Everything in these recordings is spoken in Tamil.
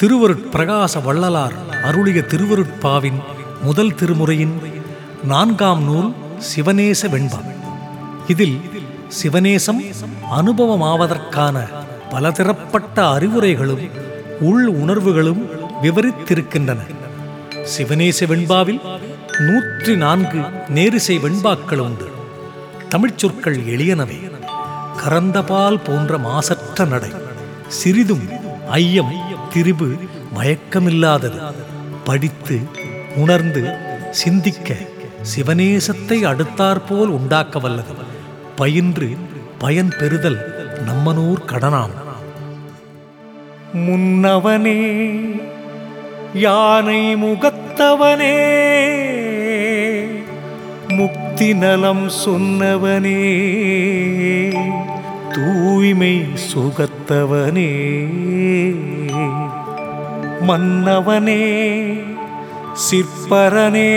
திருவருட்பிரகாச வள்ளலார் அருளிய திருவருட்பாவின் முதல் திருமுறையின் நான்காம் நூல் சிவநேச வெண்பா. இதில் சிவநேசம் அனுபவமாவதற்கான பலதரப்பட்ட அறிவுரைகளும் உள் உணர்வுகளும் விவரித்திருக்கின்றன. சிவநேச வெண்பாவில் நூற்றி நான்கு நேரிசை வெண்பாக்கள் உண்டு தமிழ்ச்சொற்கள் எளியனவே. கரந்தபால் போன்ற மாசற்ற நடை. சிறிதும் ஐயம் திரிபு மயக்கமில்லாதது. படித்து உணர்ந்து சிந்திக்க சிவநேசத்தை அடுத்தாற்போல் உண்டாக்க வல்லது. பயின்று பயன் பெறுதல் நம்மனூர் கடனாம். முன்னவனே யானை முகத்தவனே முக்தி நலம் சொன்னவனே. தூய்மை சுகத்தவனே. மன்னவனே சிற்பரனே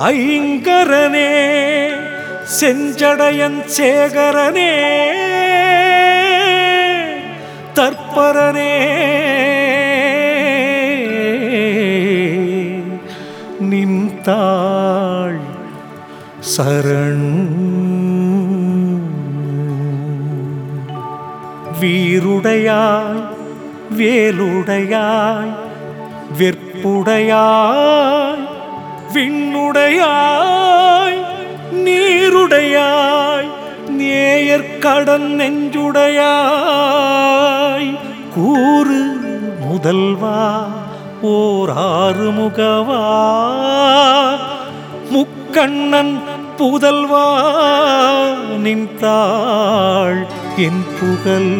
ஐங்கரனே செஞ்சடையன் சேகரனே தற்பரனே. நின்தாள் சரண் சீருடையாய் வேலுடையாய் வெற்புடையாய் விண்ணுடையாய் நீருடையாய் நேயற்கடன் நெஞ்சுடையாய். கூறு முதல்வா ஓர் ஆறுமுகவா முக்கண்ணன் புதல்வா நின்றாள் என் புகழ்.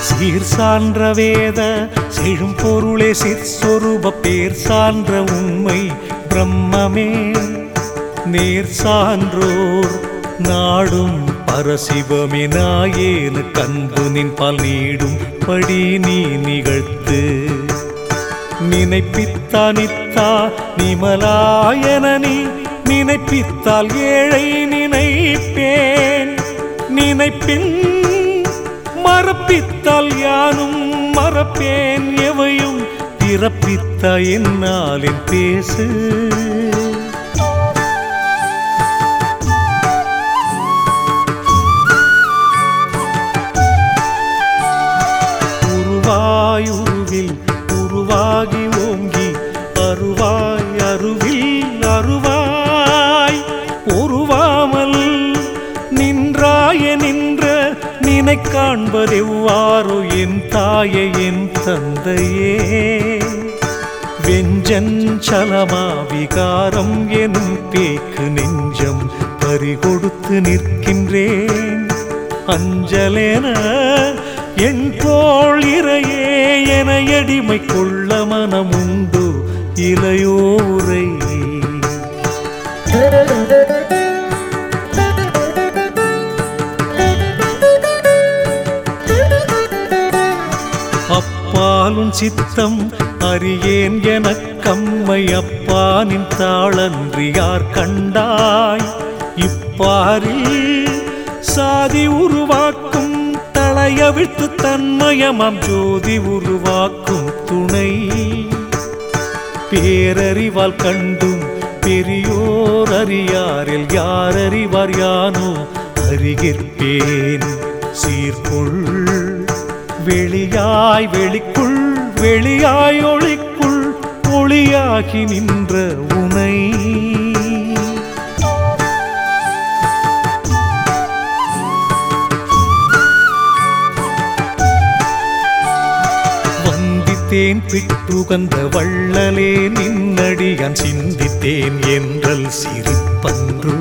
சீர் சான்ற வேத செழும் பொருளே சிற்சொருப பேர் சான்ற உண்மை பிரம்மமே. நேர் சான்றோர் நாடும் பரசிவமே. நாயேனு கன்பு நின்பால் நீடும் படி நீ நிகழ்த்து. நினைப்பித்தானித்தா நிமலாயன நீ. நினைப்பித்தால் ஏழை நினைப்பேன். நினைப்பின் மறப்பித்தால் யானும் மறப்பேன். எவையும் பிறப்பித்த என்னாலின் பேசு. காண்பதெவ்வாறு என் தாயே என் தந்தையே? வெஞ்சஞ்சலமா விகாரம் எனும் பேக்கு நெஞ்சம் பறிகொடுத்து நிற்கின்றேன். அஞ்சலேன என் தோல் இறையே என அடிமை கொள்ள மனமுண்டு இளையோரை அப்பாலும் சித்தம் அறியேன் எனக் கம்மை அப்பானின் தாளன்றி யார் கண்டாய்? இப்பாரில் சாதி உருவாக்கும் தலையவிழ்த்து தன்மயமாம் ஜோதி உருவாக்கும் துணை. பேரறிவால் கண்டும் பெரியோர் அறியாரில் யார் அறிவார் யானோ அறிகிற்பேன். சீர்கொள் வெளியாய் வெளிக்குள் வெளியாய் ஒளிக்குள் ஒளியாகி நின்ற உனை வந்தித்தேன் பிட்டுகந்த வள்ளலே நின்னடியான் சிந்தித்தேன் என்றல் சிரிப்பன்று.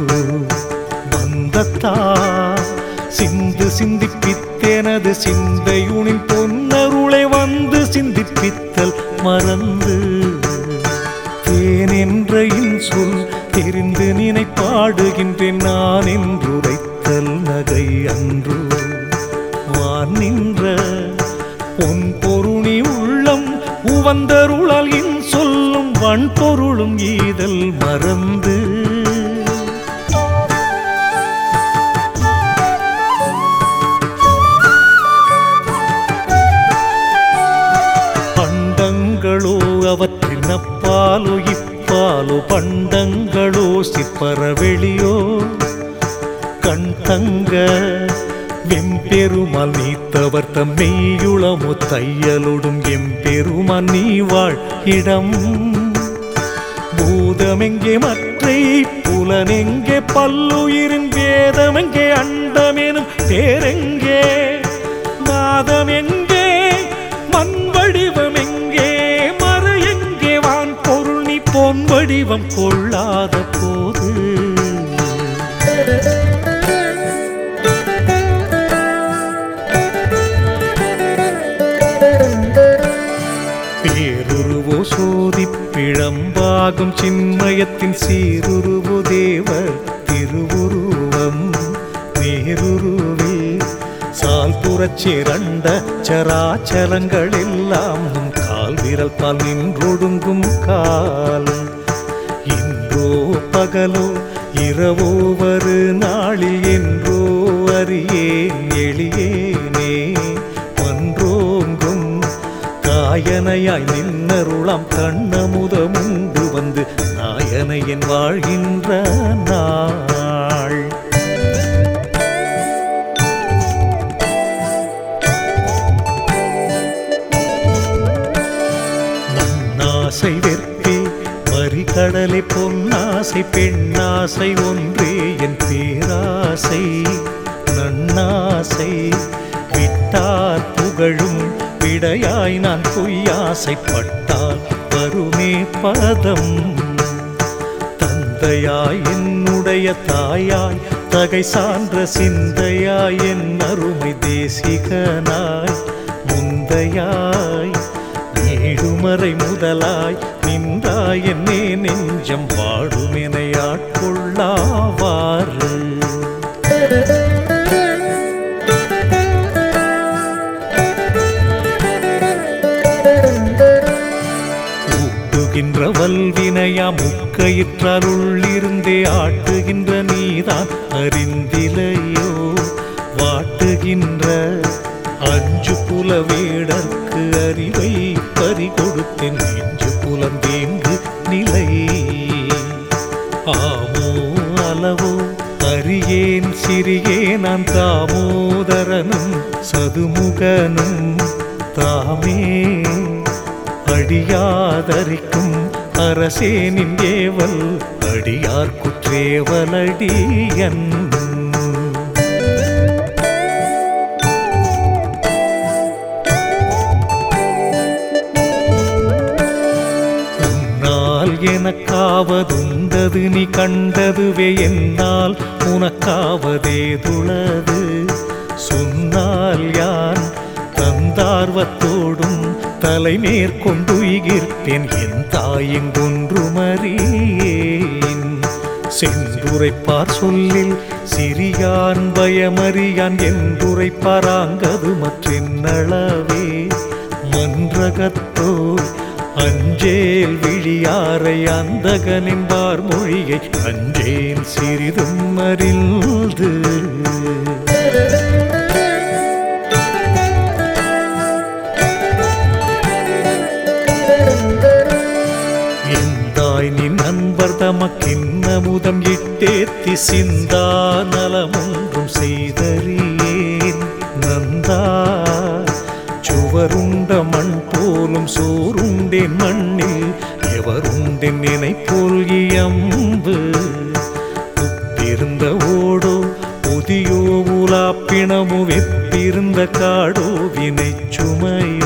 வந்தத்தா சிந்து சிந்திப்பி சிந்தையுனின் பொன்னருளை இடம் நாயனையாய் நின்னருளாம் கண்ணமுதமுண்டு வந்து நாயனையின் வாழ்கின்ற நாள். மண்ணாசை வெற்பே வரிகடலை பொன்னாசை பெண்ணாசை ஒன்றே என் பேராசை. நன்னாசை புகழும் விடையாய் நான் பொய்யாசைப்பட்டால் வருமே பதம். தந்தையாய் என்னுடைய தாயாய் தகை சான்ற சிந்தையாய் என் அருமை தேசிகனாய் முந்தையாய் நீடுமறை முதலாய் நின்றாய் என்னே நெஞ்சம் வாடுமென ஆட்கொள்ளாவாறு ஊட்டுகின்ற வல்வினையா முக்கயிற்றால் உள்ளிருந்தே ஆட்டுகின்ற நீதான் அறிந்திலையோ? வாட்டுகின்ற அஞ்சு புல வேடற்கு அறிவை பறி கொடுத்தேன் நெஞ்சு புலந்தேங்கு நிலை. ஆமோ அளவோ அறியேன் சிறியே நான் தாமோதரனும் சதுமுகனும் தாமே. அடியாதரிக்கும் அரசேனின் ஏவல் அடியார் குற்றேவலடியன் உன்னால் எனக்காவதுண்டது நீ கண்டதுவே என்னால் உனக்காவதேதுளது சொன்னால் யான் தந்தார்வத்தோடு தலை மேற்கொண்டுயிர்ப்பேன் என் தாயெங்கொன்றுமறியேன் செந்துரைப்பார் சொல்லில் சிறியான் பயமறியான் என்றுரைப்பாராங்கது மற்றென்னளவே மன்றகத்தோ அஞ்சேல் விழியாரை அந்தகனின்பார் மொழியை அஞ்சேன் சிறிதும் அறிந்து. தமக்கின்னமுதம் இட்டேத்தி சிந்தா நலமொன்றும் செய்தறியேன். நந்தா சுவருண்ட மண் போலும் சோறுண்டேன் மண்ணில் எவருண்டேன் நினைப்போல் இயம்பு. உப்பிருந்த ஓடோ புதியோ உலாப்பிணமு வெப்பிருந்த காடோ வினை சுமையோ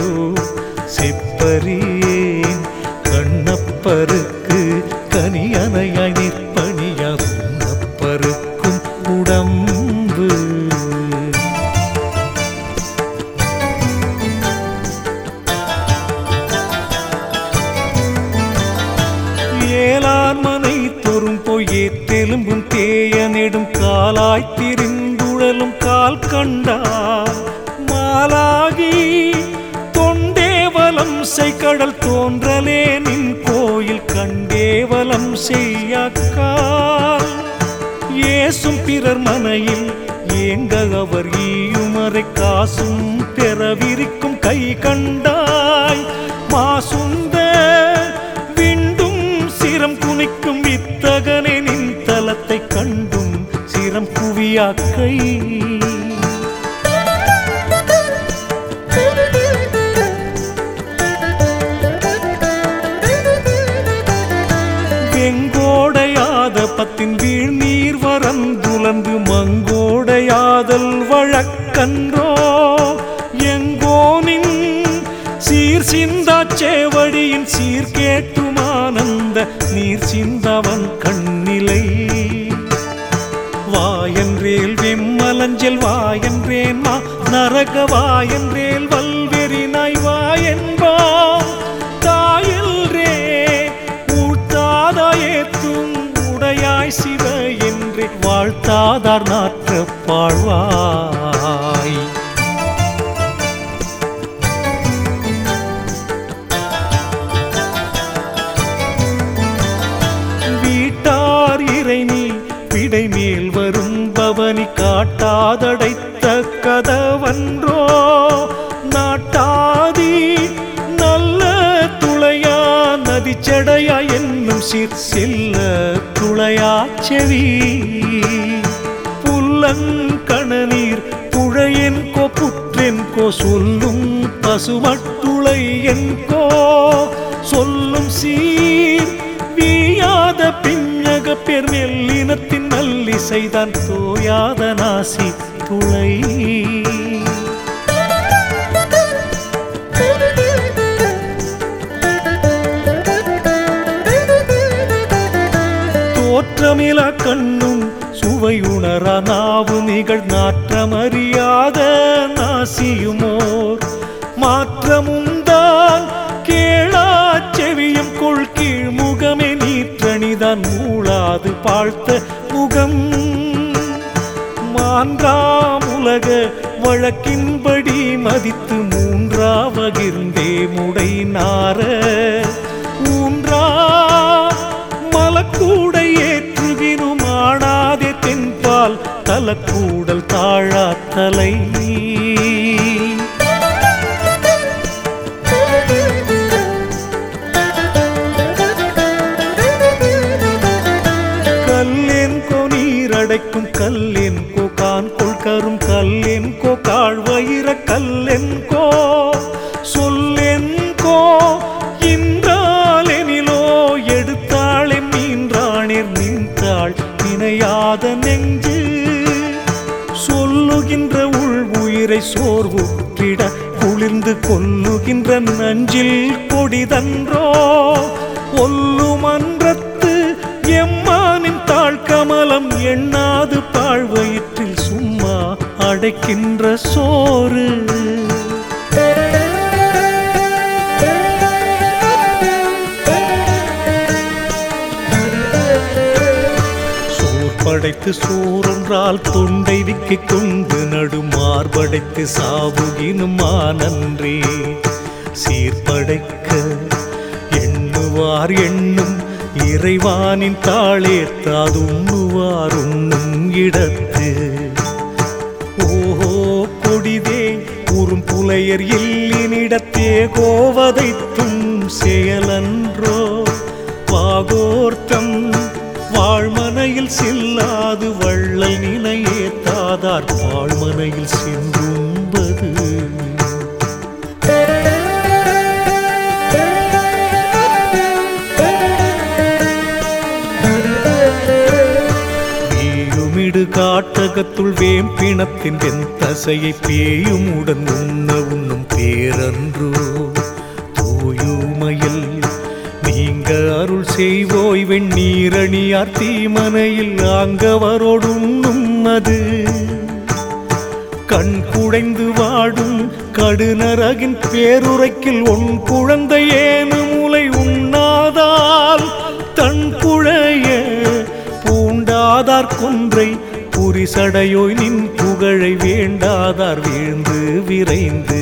பேசும் பிறர் மனையில் ஏங்க அவர் ஈயுமறை காசும் பெறவிருக்கும் கை கண்டாய். மாசுந்த விண்டும் சிரம் குனிக்கும் வித்தகனே நின் தலத்தை கண்டும் சிரம் குவியாக்கை. நீர் மங்கோடையாதல் வழக்கன்றோ? எங்கோனின் சீர் சிந்தா சேவடியின் சீர் கேட்டுமானந்த நீர் சிந்தவன் கண்ணிலை? வாயன்றேல் விம்மலஞ்சல் வாயன்றேன் மா நரக வாயன்றேல் நாட்டாதடைத்த கதவன்றோ? நாட்டாதி நல்ல துளையா? நதிச்சடையா என்னும் சீர் செல்ல துளையா செவி? புல்லங்கணநீர் புழையென்கோ புற்றென்கோ சொல்லும் பசுமட்டுளை என்கோ சொல்லும் சீர் வீயாத பிஞ்சக பெருமெல்லினத்தின் மெல்லினத்தின் தோயாத நாசி துளை தோற்றமில கண்ணும் சுவையுணரா நாவு நிகழ் நாற்றமறியாத நாசியுமோர். மாற்றமும் தான் கேளா செவியும் கொள்கீழ் முகமே நீற்றணிதான் மூளாது பாழ்த்த மான்றாம் உலக வழக்கின்படி மதித்து மூன்றா வகிர்ந்தே முடை நார. ஊன்றா மலக்கூடை ஏற்றுகினும் ஆடாதே தென்பால் தலக்கூடல் தாழா தன் நஞ்சில் கொடிதன்றோ ஒல்லுமன்றத்து எம்மானின் தாழ் கமலம் எண்ணாது பாழ்வயிற்றில் சும்மா அடைக்கின்ற சோறு. படைத்து சோறொன்றால் தொண்டை விக்கிக் கொண்டு நடுமார்படைத்து நன்றி. மானன்றே சீர்படைக்க எண்ணுவார் எண்ணும் இறைவானின் தாளேத்தாது உண்ணுவார் உண்ணும் இடத்து. ஓஹோ கொடிதே உறும் புலையர் இல்லினிடத்தே கோவதைத்தும் செயலன் காட்டகத்துள் வேம்பிணத்தின் வெந்தசையை பேயும் உடன் உண்ண உண்ணும் பேரன்றோ. தூயுமையில் நீங்க அருள் செய்வோய் வெண்ணீரணியார் தீமனையில் ஆங்கவரோடுண்ணும் அது கண் குடைந்து வாடும் கடுநரகின் பேருரைக்கில் உன் குழந்தை ஏனு முலை உண்ணாதால் தன் குழைய பூண்டாதார் கொன்றை விசடையோய் நின் புகழை வேண்டாதார் வீழ்ந்து விரைந்து.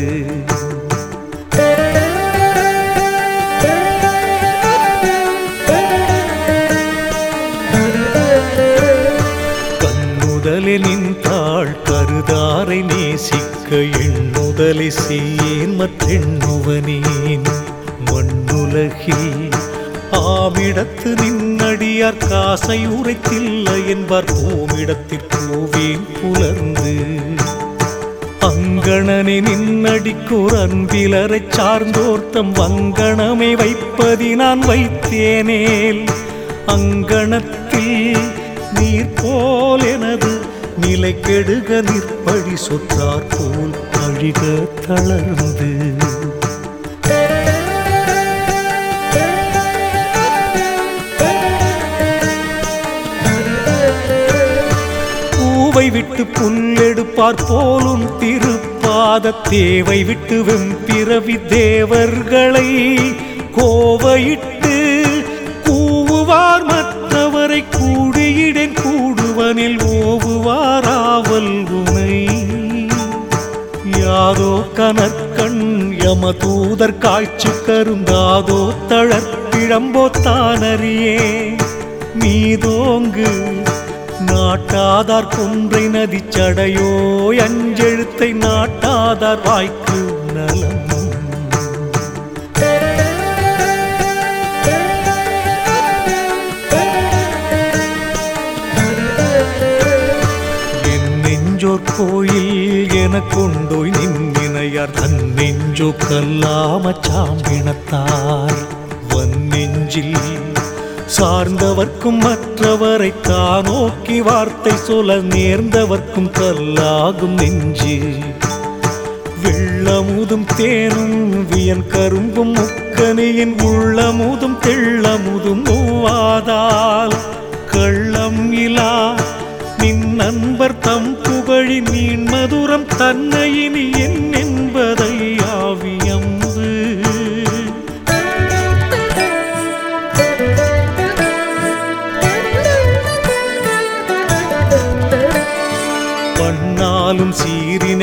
கண்ணுதலே நின் தாழ் கருதாரை நேசிக்க எண்ணுதலை சேன்மற்றெண்ணுவனேன் மண்ணுலகில் ஆவிடத்து நின் அடியார் காசை உரைத்தில்லை என்பார். பூமிடத்திற்கோவேன் புலர்ந்து அங்கணனை நின்னடிக்கோர் அன்பிலரை சார்ந்தோர்த்தம். வங்கணமை வைப்பதி நான் வைத்தேனேல் அங்கணத்தில் நீர் போல் எனது நிலை கெடுக நிற்படி. சொற்றார் போல் அழிக தளர்ந்து பூவை விட்டு புல்லெடுப்பார் போலும் திருப்பாத தேவை விட்டு வெம்பிறவி தேவர்களை கோவையிட்டு கூவுவார் மற்றவரை கூடியிடேன் கூடுவனில் ஓவுவாராவல் உனை யாதோ கணக்கண் யம தூதர் காய்ச்சு கருந்தாதோ தளர்ப்பிழம்போ தானறியே நீதோங்கு நாட்டாதார் குன்றை நதி சடையோ அஞ்செழுத்தை நாட்டாதார் வாய்க்கு நலம். நெஞ்சோர் கோயில் என கொண்டோய் நின்னினையார் தன் நெஞ்சோ கல்லாம சாம்பினத்தார் வன் நெஞ்சில் சார்ந்தவர்க்கும் மற்றவரை தானோக்கி வார்த்தை சொல்ல நேர்ந்தவர்க்கும் கல்லாகும் நெஞ்சு. வெள்ளமுதும் தேனும் வியன் கரும்பும் முக்கனியின் உள்ளமுதும் தெள்ளமுதும் மூவாதால் கள்ளம் இலா. நின் நண்பர் தம் புகழி நீன் மதுரம் தன்னையினி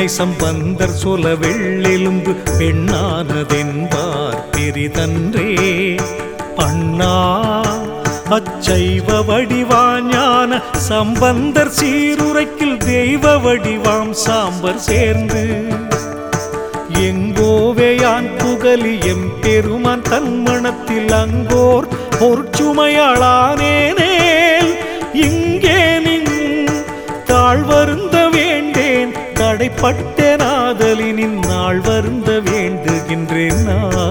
சீரினை சம்பந்தர் சொல வெள்ளெலும்பு பெண்ணானதென்பார் பெரிதன்றே அண்ணா அச்சைவ வடிவாஞான சம்பந்தர் சீருரைக்கில் தெய்வ வடிவாம் சாம்பர் சேர்ந்து. எங்கோவேயான் புகலி எம் பெருமான் தன் மனத்தில் அங்கோர் பொற்சுமையாளானேனே தடைப்பட்ட நாதலினின் நாள் வருந்த வேண்டுகின்றேன் நான்.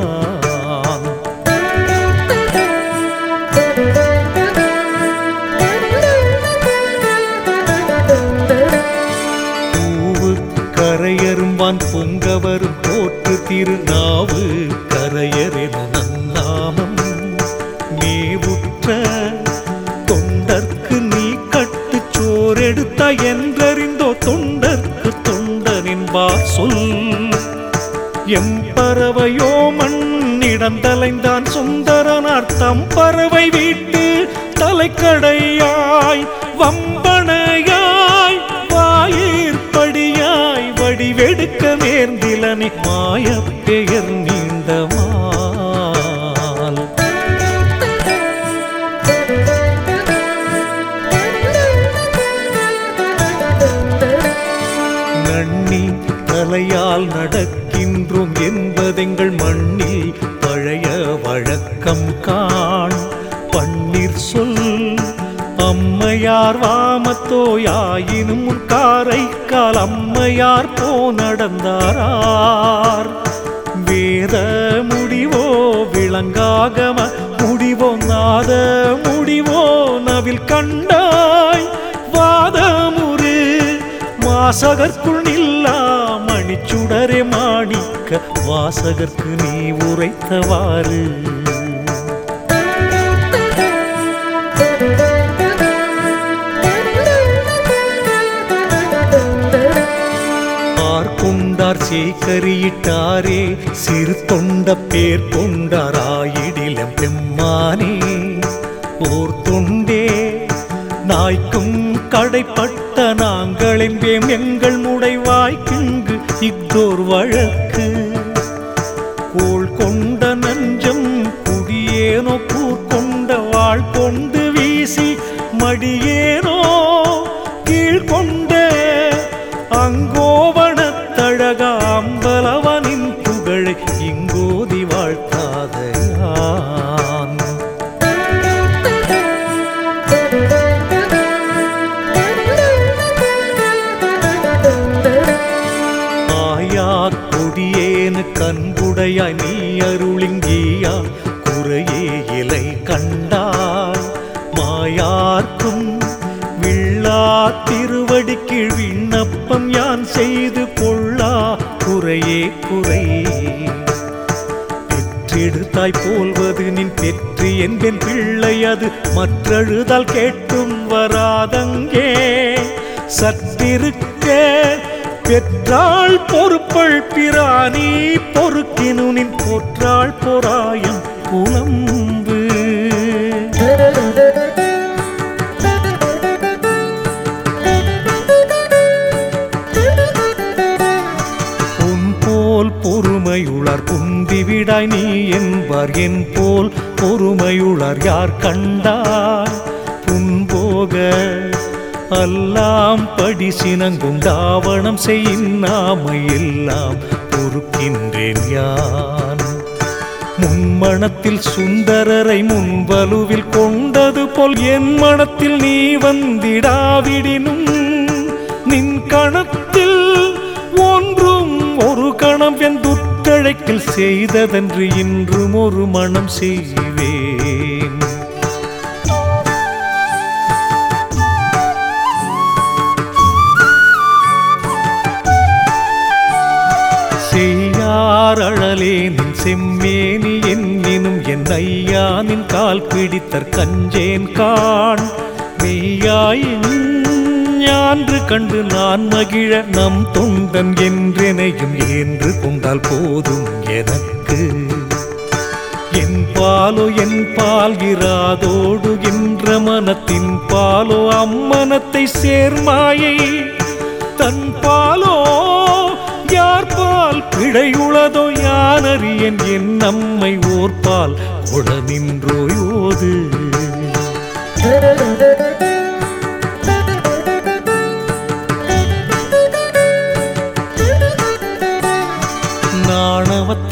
கரையரும்பான் பொங்கவரும் போற்று திருநாவு கரையரென நன்னாமம். மேவுற்ற தொண்டர்க்கு நீ கட்டு சோரெடுத்த என் பறவையோ மண்ணிடந்தலைந்தான் சுந்தரனார் தம் பறவை வீட்டு தலைக்கடையாய் விளங்காகம முடிவோ நாத முடிவோ நவில் கண்டாய். வாதமுறு வாசகர்க்குள் நில்லா மணிச்சுடரே மாணிக்க வாசகர்க்கு நீ உரைத்தவாறு. சேகரியிட்டாரே சிறு தொண்ட பேர் கொண்டாராயிடிலம் பெம்மானே. ஓர் தொண்டே நாய்க்கும் கடைப்பட்ட நாங்களென்பேம் எங்கள் முடைவாய்க்கிங்கு இஃதோர் வழக்கு நின் பெற்று என்பென் பிள்ளை அது. மற்றழுதால் கேட்டும் வராதங்கே. சற்றிருக்க பெற்றாள் பொறுப்பள் பிராணி பொறுக்கினு நின் போற்றாள் பொறாயம் புலம்பு. குந்திவிடாய் நீ என்பார் என் போல் பொறுமையுளர் யார் கண்டார்? புன்போக அல்லாம் படி சினங்கும் தாவணம் செய்யின்னாமை எல்லாம் பொறுக்கின்றேன் யான். முன்மணத்தில் சுந்தரரை முன்வலுவில் கொண்டது போல் என் மனத்தில் நீ வந்திடாவிடினும் நின் கணத்தில் ஒன்றும் ஒரு கணம் என்று வெந்துற்றழைக்கில் செய்ததன்று இன்றும் ஒரு மனம் செய்வேன். செய்யார் செம்மேனி என்னும் என் ஐயானின் கால் பிடித்தற் கஞ்சேன் காண். மெய்யாயின் ஞான்று கண்டு நான் மகிழ நம் தொண்டன் என்றெனையும் என்று கொண்டால் போதும் எனக்கு என் பாலோ என் பால் என்ற மனத்தின் பாலோ அம்மனத்தை சேர்மாயை தன் பாலோ யார் பால் பிழையுளதோ யானறியன் என் நம்மை ஓர்பால் குளமின்றோயோது Thank you.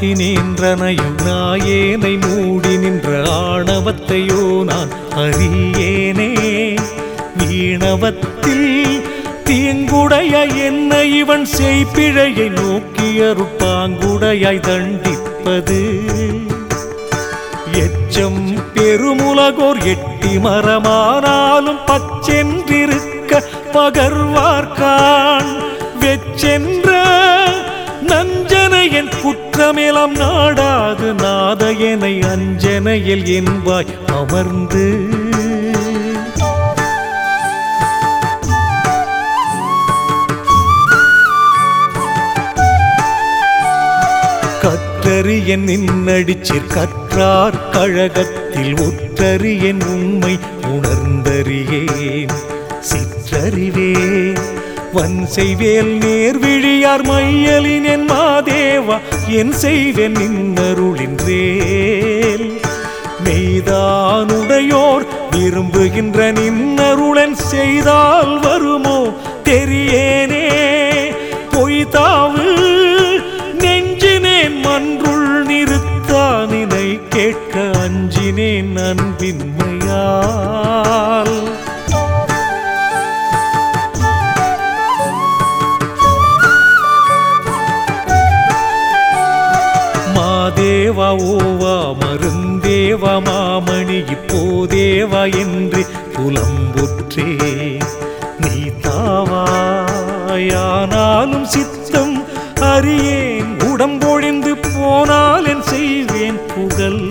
நாணவத்தினேன்றனையும் நாயேனை மூடி நின்ற ஆணவத்தையோ நான் அறியேனே. வீணவத்தில் தீங்குடைய என்ன இவன் செய்பிழையை நோக்கியருப்பாங்குடையாய் தண்டிப்பது. எச்சம் பெருமுலகோர் எட்டி மரமானாலும் பச்சென்றிருக்க பகர்வார்கான். வெச்சென்று என் குற்றமேலாம் நாடாது நாதையனை அஞ்சனையில் என்பாய் அமர்ந்து. கற்றறியன் நின்னடிச்சிற் கற்றார் கழகத்தில் ஒற்றறியன் உண்மை உணர்ந்தறியேன் சிற்றறிவேன். வன் செய்வேல் நேர் விழியார் மையலின் என் மாதேவா என் செய்வேன் நின்னருளின்றேல். மெய்தானுடையோர் விரும்புகின்ற நின்னருளன் செய்தால் வருமோ தெரியேனே. பொய்தாவு நெஞ்சினேன் மன்றுள் நிறுத்தானினை கேட்க அஞ்சினேன் அன்பின்மையால். தேவா என்று புலம்புற்றே. நீ தாவாயானாலும் சித்தம் அறியேன். உடம்பொழிந்து போனால் என் செய்வேன் புகழ்.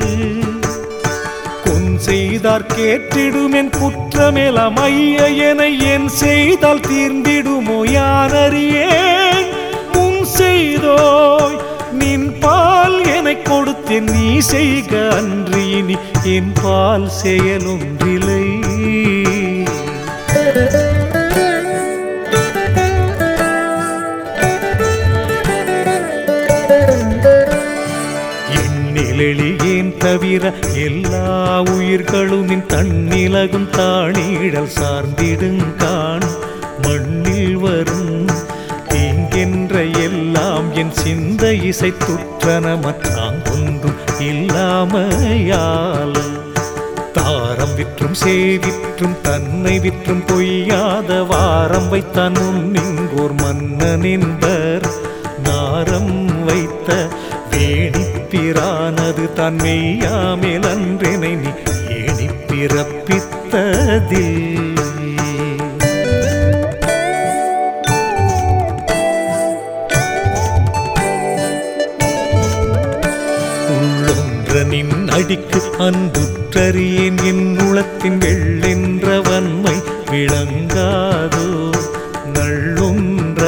கொன் செய்தார் கேட்டிடுமென் குற்றமெலாம் ஐய என என் செய்தால் தீர்ந்திடுமோ செய்க அன்று இனி என் பால் செயலொன்றிலை. எண்ணிலெளியேன் தவிர எல்லா உயிர்களும் என் தன்னிலகும் தானீழல் சார்ந்திடுங்கான் மண்ணில் வரும் தீங்கென்ற எல்லாம் என் சிந்த இசை துற்றனமற்றான் இல்லாமையால் தாரம் விற்றும் சேவிற்றும் தன்னை விற்றும் பொய்யாத வாரம் வைத்தான் முன்னிங்கோர் மன்னன் என்பர். நாரம் வைத்த வேணிப்பிரானது தான் மெய்யாமேல் அன்றெனை நீ ஏணிப்பிறப்பித்ததில். பிறப்பித்ததில் அன்புற்றறியேன். என் உளத்தின் வெள்ளென்ற வன்மை விளங்காதோ? நள்ளுன்ற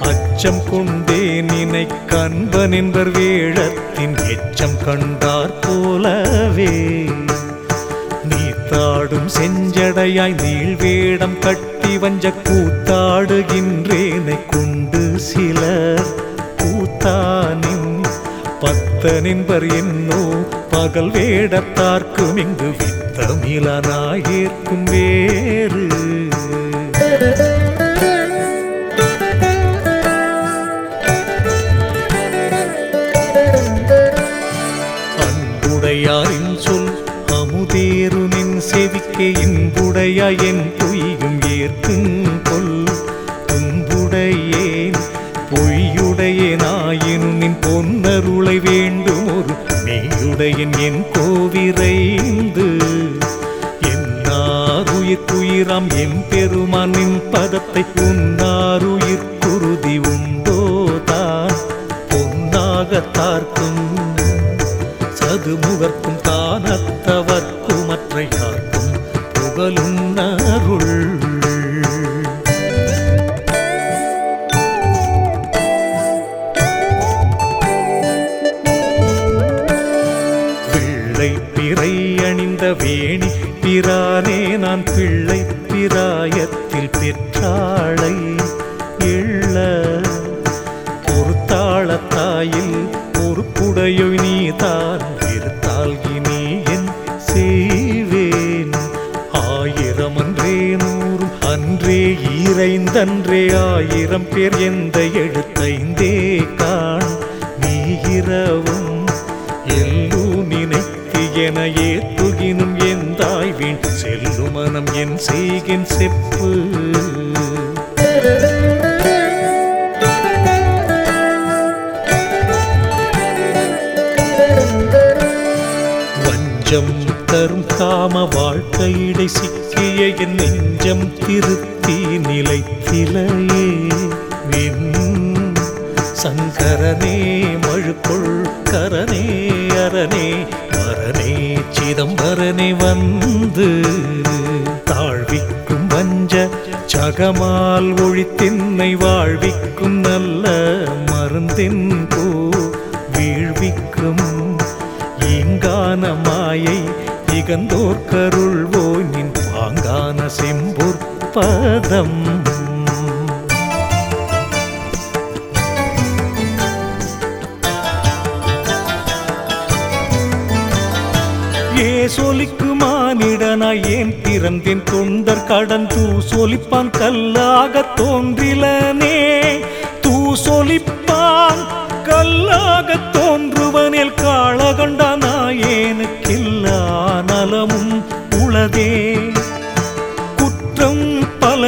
அச்சம் கொண்டே நினை கண்பன் என்பர் வேழத்தின் எச்சம் கண்டார் போலவே. நீ தாடும் செஞ்சடையாய் நீள் வேடம் கட்டி வஞ்ச கூத்தாடுகின்றேனை கொண்டு சிலர். கூத்தானின் பத்தனின்பர் என்னோ பகல் வேடத்தார்க்கும் இங்கு வித்தமிழனாயேற்கும் வேறு. அன்புடையாரின் சொல் அமுதேருமின் செவிக்கே இன்புடையா என் பொய்யும் ஏற்கும் மெய்யுடையன் என் கோவிரைந்து. என்னாருயிர்க்குயிராம் என் பெருமானின் பதத்தை உன்னாருயிர் ஆயிரம் பேர் மாயை இகந்தோர் கருள்வோய் நின் பாங்கான செம்பொற்பதம் ஏ சொலிக்கு மானிடனாய் ஏன் திறந்தின் தொண்டர் கடன்? தூ சொலிப்பான் கல்லாக தோன்றிலனே. தூ சொலிப்ப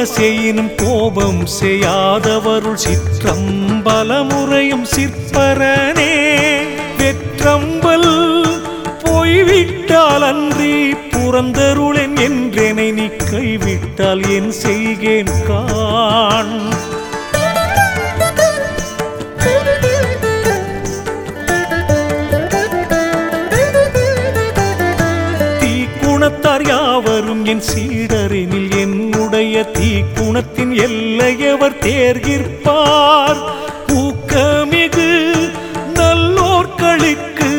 செய்யினும் கோபம் செய்யாதவருள் சிற்றம் பலமுறையும் சிற்பரனே. வெற்றம்பல் போய்விட்டால் அன்றி புறந்தருளேன் என்றெனை நீ கைவிட்டால் என் செய்கேன் காண். தீக்குணத்தார் யாவரும் என் சீர் என்னுடைய தீக்குணத்தின் எல்லையவர் தேர்கிற்பார். ஊக்கமிகு நல்லோர்களுக்கு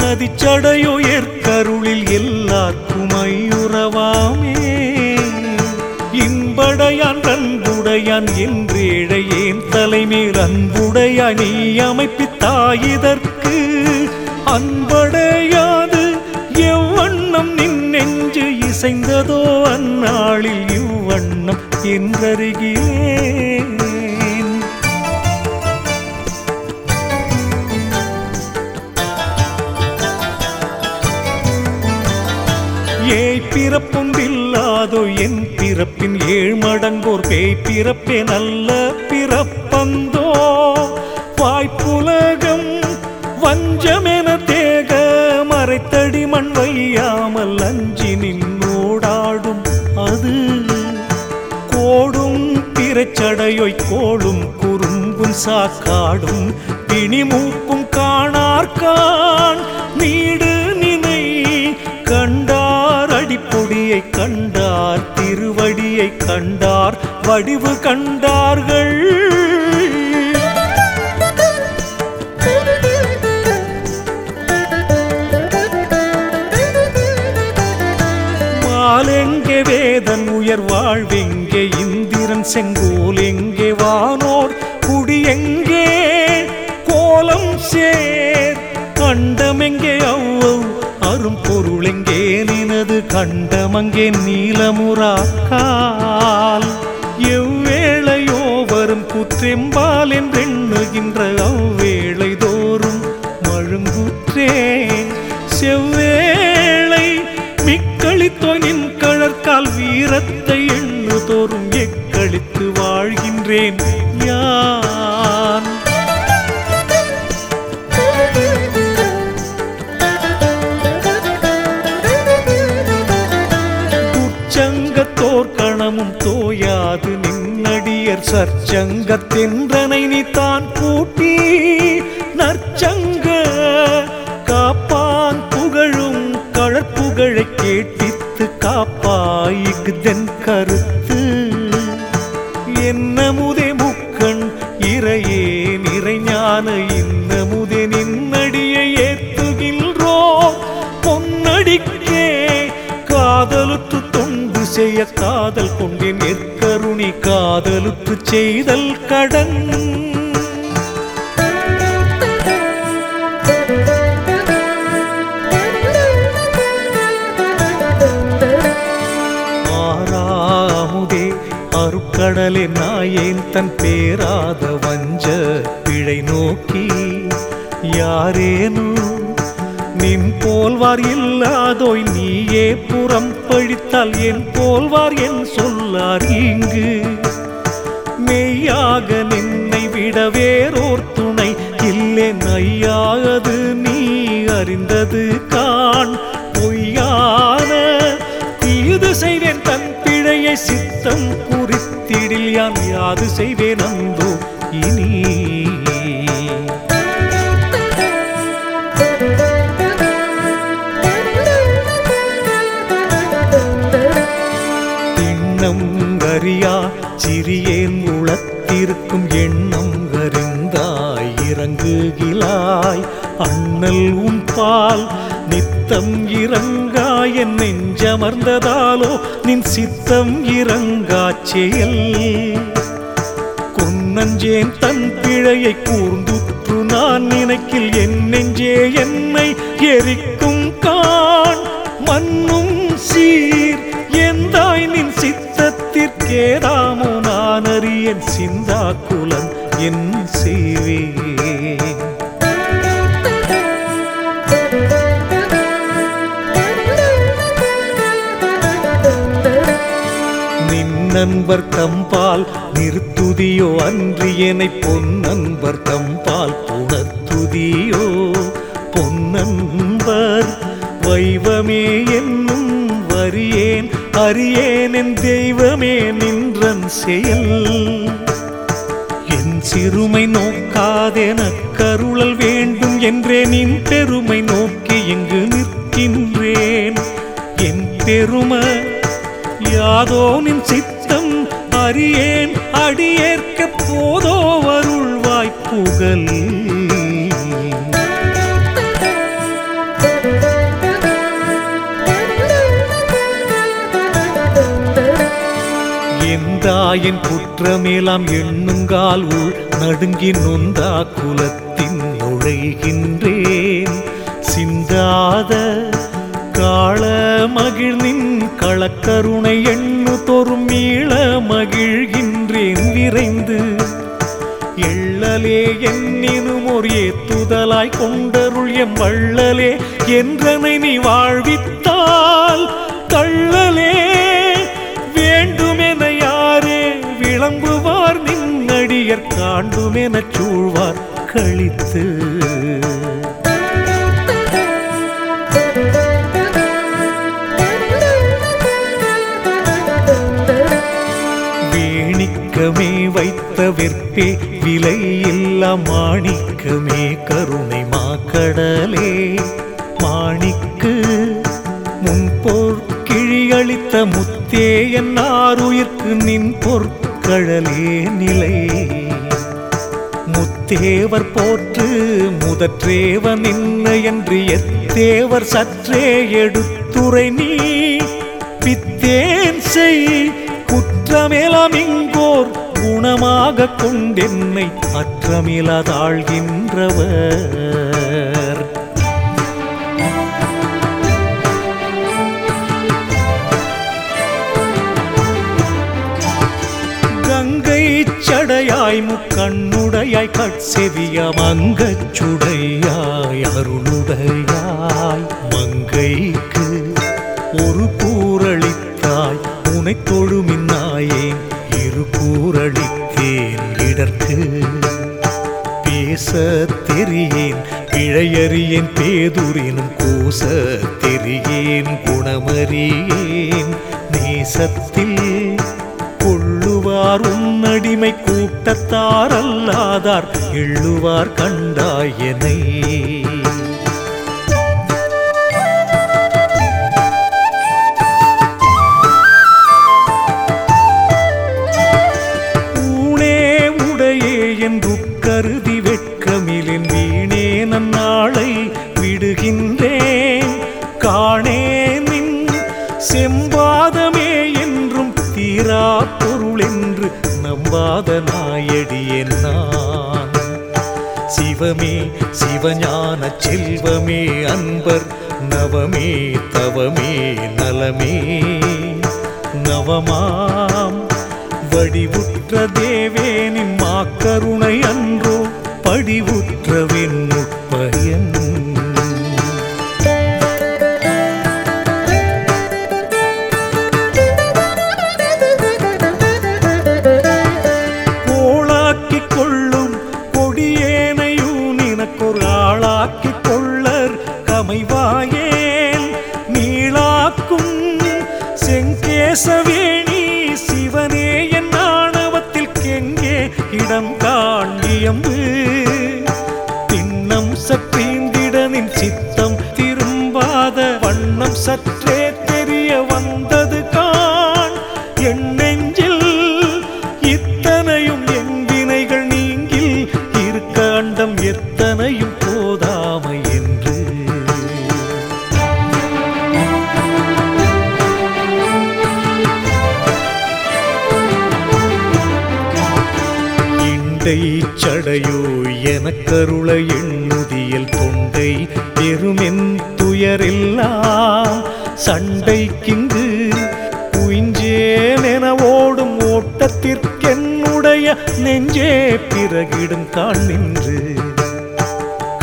நதிச்சடையோ ஏற்கருளில் எல்லார்க்கும் ஐயுறவாமே இன்படையான் அன்புடையான் என்றேழையேன் தலைமேல் அன்புடையாய் நீ அமைப்பித்தாயிதற்கு அன்படையான் இசைந்ததோ அந்நாளில் இவ்வண்ணம் என்றறிகிறேன். ஏய் பிறப்பொன்றில்லாதோ என் பிறப்பின் ஏழ் மடங்கோர் பேய் பிறப்பே நல்ல பிறப்பு. சடையொய் கோளும் குறும்பும் சாக்காடும் பிணி மூக்கும் காணார்கான். நீடு நினை கண்டார் அடிப்பொடியை கண்டார் திருவடியை கண்டார் வடிவு கண்டார்கள். இந்திரன் செங்கோல் எங்கே வானோர்? குடி எங்கே? கோலம் சேர். கண்டமெங்கே அவ்வவ். அரும் பொருள் எங்கே? நினது கண்டமங்கே நீலமுறாக்கால் எவ்வேளையோ வரும் குற்றெம்பால் என்றெண்ணுகின்ற அவ்வேளை தோறும் மழுங்குற்றே. செவ்வேளை மிக்களித்தோய் நின் கழற்கால் வீரத்தை வாழ்கின்றேன் யான். துர்ச்சங்கத்தோர் கணமும் தோயாது நின்னடியர் சற்சங்கத்தென்றனை நீ தான் கூட்டி நற்சங்க காப்பான் புகழும் கழற்புகழை கேட்டித்து காப்பாயிகுதென் கருத்து. காதலுற்று செய்தல் கடன். ஆறாமுதே அருக்கடலே நாயேன் தன் பேராத வஞ்ச பிழை நோக்கி யாரேனும் நின் போல்வார் இல்லாதோய் நீயே புறம் பழித்தால் என் போல்வார் என் சொல்லார் இங்கு. மெய்யாக நின்னை விட வேறோர் துணை. இல்லேன் ஐயாது நீ அறிந்தது கான் பொய்யான தீது செய்வேன் தன் பிழையை சித்தம் குறித்திடில் யான் யாது செய்வேன் அந்தோ இனி. திண்ணம் அறியா சிறியேன் உன் பால் நித்தம் இறங்கா என் நெஞ்சமர்ந்ததாலோ நின் சித்தம் இறங்கா செயல். கொன்னஞ்சேன் தன் பிழையை கூர்ந்துற்று நான் நினைக்கில் என் நெஞ்சே என்னை எரிக்கும் கான். மண்ணும் சீர் எந்தாய் நின் சித்தத்திற்கேதாமோ நான் அறியன் சிந்தா குலம் என் செய்வேன் நண்பர் தம்பால் நிறுத்துதியோ? அன்று என்னை பொன்னன்பர் தம்பால் புணர்த்துதியோ? பொன்னன்பர் வைவமே என்னும் வரியேன் அறியேன் என் தெய்வமே நின்றன் செயல். என் சிறுமை நோக்காதென கருளல் வேண்டும் என்றே நின் பெருமை நோக்கி இங்கு நிற்கின்றேன். என் பெருமை யாதோ நின் சித்தம் அறியேன் அடியேற்க போதோ அருள்வாய் புகழ். எந்தாயின் குற்றமேலாம் எண்ணுங்கால் உள் நடுங்கி நொந்தா குலத்தின் நுழைகின்றேன். சிந்தாத காள மகிழ்நின் களக்கருணை எண் மீள மகிழ்கின்றேன் விரைந்து. எள்ளலே என்னினும் ஒரு ஏத்துதலாய் கொண்டருள் எம் வள்ளலே. என்றனை நீ வாழ்வித்தால் தள்ளலே. வேண்டுமென யாரே விளம்புவார் நின்னடியர் காண்டுமெனச் சூழ்வார் கழித்து வைத்த வெற்பே விலை இல்லா மாணிக்கமே கருணை மாக்கடலே. மாணிக்கு முன்போர் கிழியளித்த முத்தே என்னாருயிர்க்கு நின் பொற்கழலே நிலை. முத்தேவர் போற்று முதற்றேவ நின்ன என்று எத்தேவர் சற்றே எடுத்துரை நீ. பித்தேன் செய் குற்றமேலாம் இங்கோர் குணமாக கொண்டென்னை அற்றமில தாழ்கின்றவர் கங்கை சடையாய் முக்கண்ணுடையாய் கட்செவிய மங்கச் சுடையாய் அருளுடையாய் மங்கைக்கு ஒரு கூரளித்தாய் உனை தொழுமின்னாயேன் கூறளித்தேன் பேச தெரியேன் பிழையறியேன் பேதுரினும் கூச தெரியேன் குணமறியேன். நேசத்தில் கொள்ளுவார் உன்னடிமை கூட்டத்தார் அல்லாதார் எள்ளுவார் கண்டாயனை தெய்வமே சிவஞான செல்வமே அன்பர் நவமே தவமே நலமே. நவமாம் வடிவு நெஞ்சே பிறகிடும் காண் நின்று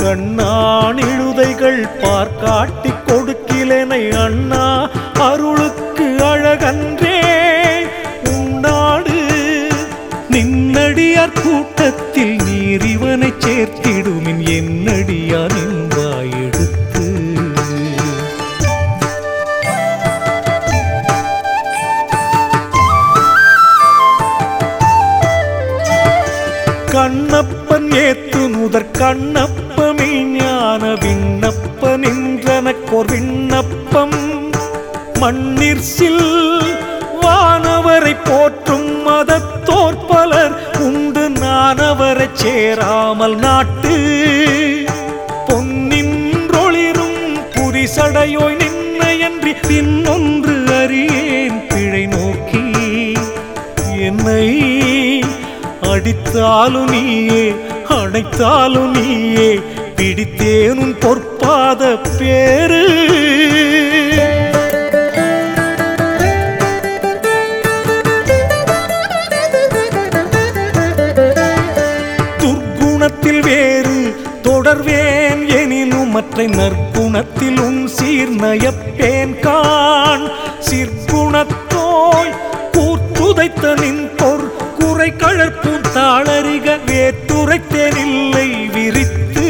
கண்ணான் இழுதைகள் பார்க்காட்டிக் கொடுக்கிலனை அண்ணா அருளுக்கு அழகன்றே. உண்டாடு நின்னடியார் கூட்டத்தில் நீர் இவனை சேர்த்திடுமின் என்னடியார் கண்ணப்பமே ஞான விண்ணப்ப நின்றனக்கோர் விண்ணப்பம். மண்ணிற் சில் வானவரை போற்றும் மதத்தோர் பலர் உண்டு நானவரை சேராமல் நாட்டு. பொன்னின்றொளிரும் புரிசடையோய் நின்னையன்றி இன்னொன்று அறியேன் பிழை நோக்கி. என்னை அடித்தாலும் நீயே பிடித்தாலும் நீயே பிடித்தேனும் பொற்பாத பேரு. துர்க்குணத்தில் வேறு தொடர்வேன் எனினும் மற்ற நற்குணத்தில் உன் சீர் நயப்பேன் கான் சிற்குணத்தோய் கூத்துதைத்த நின் பொற் குறை கழற்பும் தாளறிக உரைத்தேனில்லை விரித்து.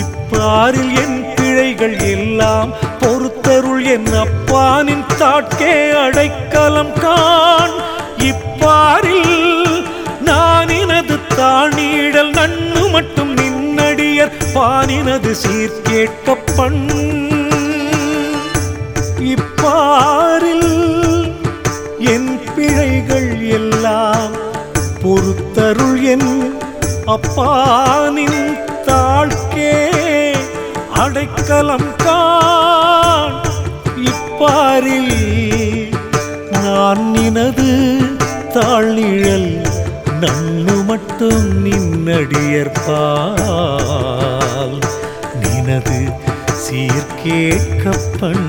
இப்பாரில் என் பிழைகள் எல்லாம் பொறுத்தருள் என் அப்பானின் தாட்கே அடைக்கலம் கான் இப்பாரில் நானினது தானீடல் நன்னு மட்டும் நின்னடியர். பானினது சீர்கேட்க பண். அப்பா நின் தாழ்க்கே அடைக்கலம் கான் இப்பாரில் நான் நினது தாழ்நிழல் நன்னு மட்டும் நின்னடியற்பால் நினது சீர்கேட்கப்பண்